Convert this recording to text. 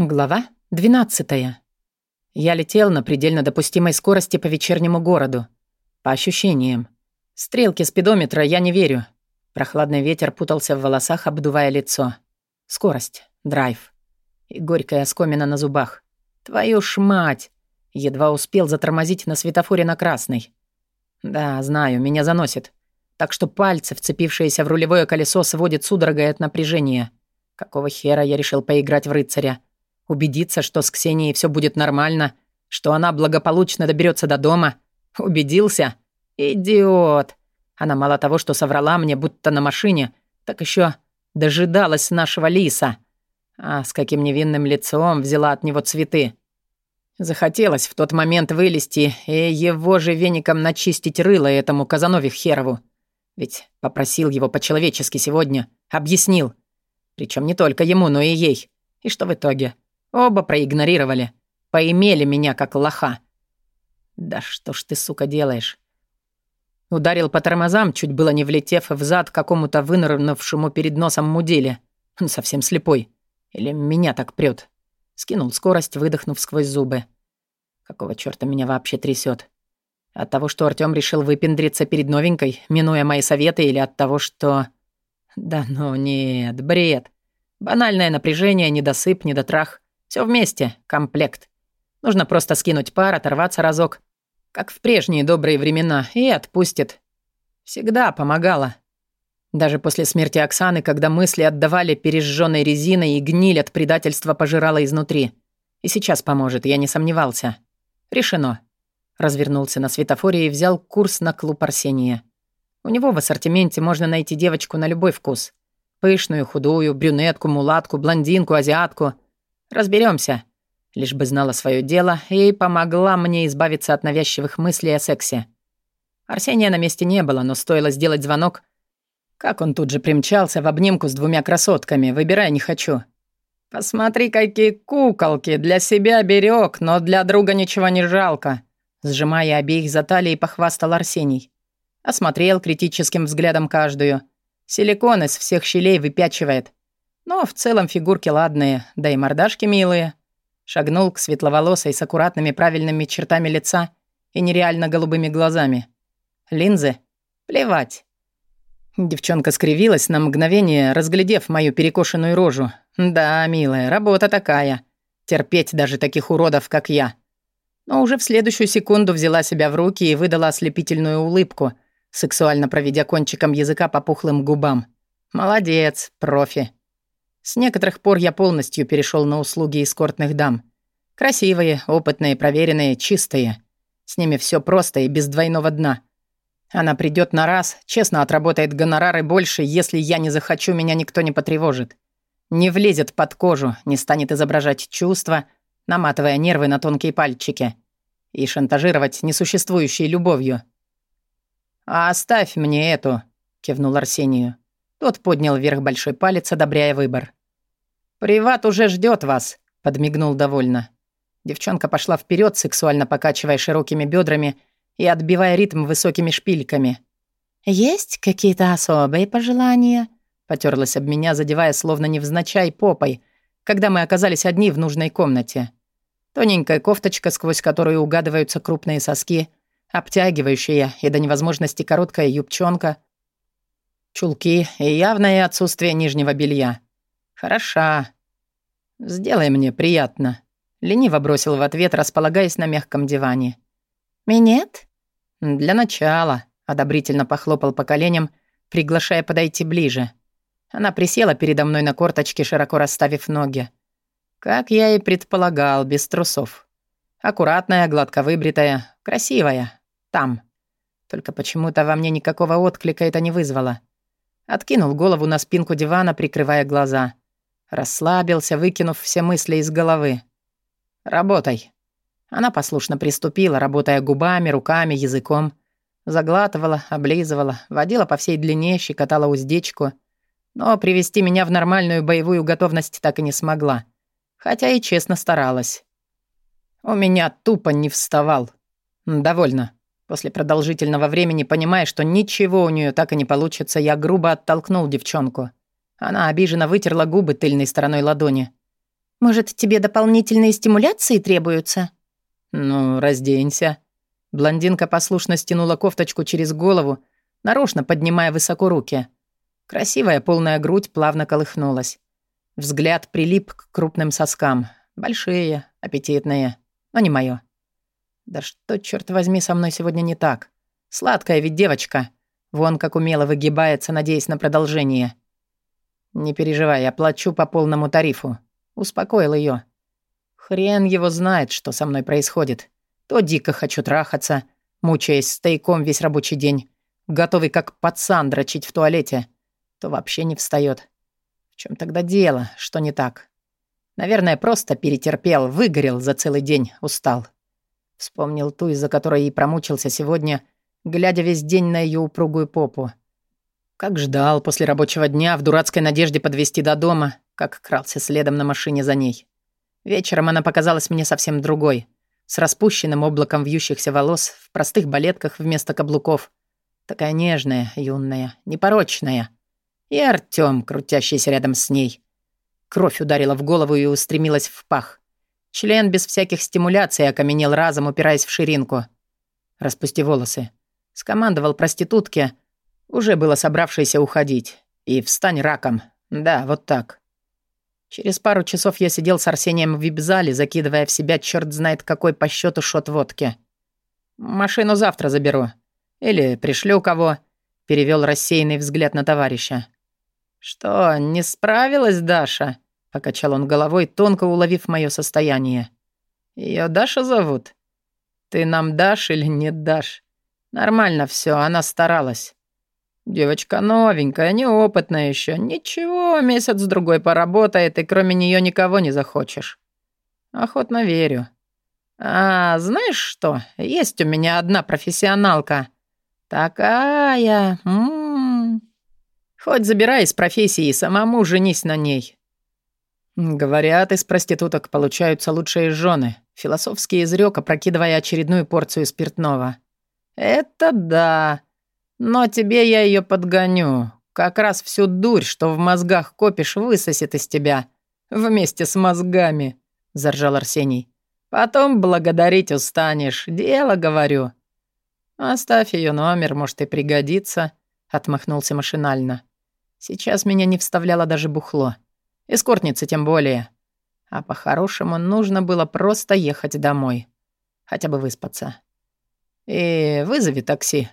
Глава 12. Я летел на предельно допустимой скорости по вечернему городу. По ощущениям. Стрелки спидометра я не верю. Прохладный ветер путался в волосах, обдувая лицо. Скорость. Драйв. И горькая оскомина на зубах. Твою ж мать! Едва успел затормозить на светофоре на красный. Да, знаю, меня заносит. Так что пальцы, вцепившиеся в рулевое колесо, сводят судорогой от напряжения. Какого хера я решил поиграть в рыцаря? Убедиться, что с Ксенией все будет нормально, что она благополучно доберется до дома. Убедился? Идиот. Она мало того, что соврала мне, будто на машине, так еще дожидалась нашего лиса. А с каким невинным лицом взяла от него цветы. Захотелось в тот момент вылезти и его же веником начистить рыло этому Казанове Херову. Ведь попросил его по-человечески сегодня, объяснил. Причем не только ему, но и ей. И что в итоге? Оба проигнорировали. Поимели меня как лоха. Да что ж ты, сука, делаешь? Ударил по тормозам, чуть было не влетев в зад какому-то вынырнувшему перед носом муделе. Он совсем слепой. Или меня так прёт. Скинул скорость, выдохнув сквозь зубы. Какого чёрта меня вообще трясёт? От того, что Артём решил выпендриться перед новенькой, минуя мои советы, или от того, что... Да ну нет, бред. Банальное напряжение, недосып, недотрах. Все вместе, комплект. Нужно просто скинуть пар, оторваться разок, как в прежние добрые времена, и отпустит. Всегда помогала. Даже после смерти Оксаны, когда мысли отдавали пережженной резиной и гниль от предательства пожирала изнутри. И сейчас поможет, я не сомневался. Решено. Развернулся на светофоре и взял курс на клуб Арсения. У него в ассортименте можно найти девочку на любой вкус. Пышную, худую, брюнетку, мулатку, блондинку, азиатку — Разберемся. Лишь бы знала свое дело и помогла мне избавиться от навязчивых мыслей о сексе. Арсения на месте не было, но стоило сделать звонок, как он тут же примчался в обнимку с двумя красотками, выбирай не хочу. «Посмотри, какие куколки! Для себя берег, но для друга ничего не жалко!» Сжимая обеих за талии, похвастал Арсений. Осмотрел критическим взглядом каждую. Силикон из всех щелей выпячивает. Но в целом фигурки ладные, да и мордашки милые. Шагнул к светловолосой с аккуратными правильными чертами лица и нереально голубыми глазами. Линзы? Плевать. Девчонка скривилась на мгновение, разглядев мою перекошенную рожу. «Да, милая, работа такая. Терпеть даже таких уродов, как я». Но уже в следующую секунду взяла себя в руки и выдала ослепительную улыбку, сексуально проведя кончиком языка по пухлым губам. «Молодец, профи». С некоторых пор я полностью перешел на услуги эскортных дам. Красивые, опытные, проверенные, чистые. С ними все просто и без двойного дна. Она придет на раз, честно отработает гонорары больше, если я не захочу, меня никто не потревожит. Не влезет под кожу, не станет изображать чувства, наматывая нервы на тонкие пальчики. И шантажировать несуществующей любовью. «А оставь мне эту», — кивнул Арсению. Тот поднял вверх большой палец, одобряя выбор. «Приват уже ждет вас», — подмигнул довольно. Девчонка пошла вперед, сексуально покачивая широкими бедрами и отбивая ритм высокими шпильками. «Есть какие-то особые пожелания?» Потерлась об меня, задевая словно невзначай попой, когда мы оказались одни в нужной комнате. Тоненькая кофточка, сквозь которую угадываются крупные соски, обтягивающая и до невозможности короткая юбчонка, чулки и явное отсутствие нижнего белья. «Хороша. Сделай мне приятно», — лениво бросил в ответ, располагаясь на мягком диване. «Минет?» «Для начала», — одобрительно похлопал по коленям, приглашая подойти ближе. Она присела передо мной на корточке, широко расставив ноги. Как я и предполагал, без трусов. Аккуратная, гладко выбритая, красивая. Там. Только почему-то во мне никакого отклика это не вызвало. Откинул голову на спинку дивана, прикрывая глаза. Расслабился, выкинув все мысли из головы. «Работай». Она послушно приступила, работая губами, руками, языком. Заглатывала, облизывала, водила по всей длине, щекотала уздечку. Но привести меня в нормальную боевую готовность так и не смогла. Хотя и честно старалась. У меня тупо не вставал. Довольно. После продолжительного времени, понимая, что ничего у нее так и не получится, я грубо оттолкнул девчонку. Она обиженно вытерла губы тыльной стороной ладони. Может, тебе дополнительные стимуляции требуются?» «Ну, разденься». Блондинка послушно стянула кофточку через голову, нарочно поднимая высоко руки. Красивая полная грудь плавно колыхнулась. Взгляд прилип к крупным соскам. Большие, аппетитные, но не моё. Да что, черт возьми, со мной сегодня не так? Сладкая ведь девочка. Вон как умело выгибается, надеясь на продолжение. Не переживай, я плачу по полному тарифу. Успокоил ее. Хрен его знает, что со мной происходит. То дико хочу трахаться, мучаясь стейком весь рабочий день, готовый как пацан дрочить в туалете, то вообще не встает. В чем тогда дело? Что не так? Наверное, просто перетерпел, выгорел за целый день, устал. Вспомнил ту, из-за которой и промучился сегодня, глядя весь день на ее упругую попу. Как ждал после рабочего дня в дурацкой надежде подвести до дома, как крался следом на машине за ней. Вечером она показалась мне совсем другой, с распущенным облаком вьющихся волос, в простых балетках вместо каблуков. Такая нежная, юная, непорочная. И Артём, крутящийся рядом с ней. Кровь ударила в голову и устремилась в пах. Член без всяких стимуляций окаменел разом, упираясь в ширинку. «Распусти волосы», — скомандовал проститутке, уже было собравшейся уходить. «И встань раком. Да, вот так». Через пару часов я сидел с Арсением в вип-зале, закидывая в себя черт знает какой по счету шот водки. «Машину завтра заберу. Или пришлю кого», — перевел рассеянный взгляд на товарища. «Что, не справилась Даша?» — покачал он головой, тонко уловив мое состояние. Ее Даша зовут? Ты нам дашь или не дашь? Нормально все, она старалась. Девочка новенькая, неопытная еще. Ничего, месяц-другой поработает, и кроме нее никого не захочешь. Охотно верю. А, знаешь что? Есть у меня одна профессионалка. Такая... М -м -м. Хоть забирай из профессии и самому женись на ней. Говорят, из проституток получаются лучшие жены. Философский изрек, опрокидывая очередную порцию спиртного. Это да. Но тебе я ее подгоню. Как раз всю дурь, что в мозгах копишь, высосет из тебя. Вместе с мозгами, заржал Арсений. Потом благодарить устанешь. Дело, говорю. Оставь ее номер, может и пригодится, отмахнулся машинально. Сейчас меня не вставляло даже бухло. Эскортницы тем более. А по-хорошему нужно было просто ехать домой. Хотя бы выспаться. И вызови такси.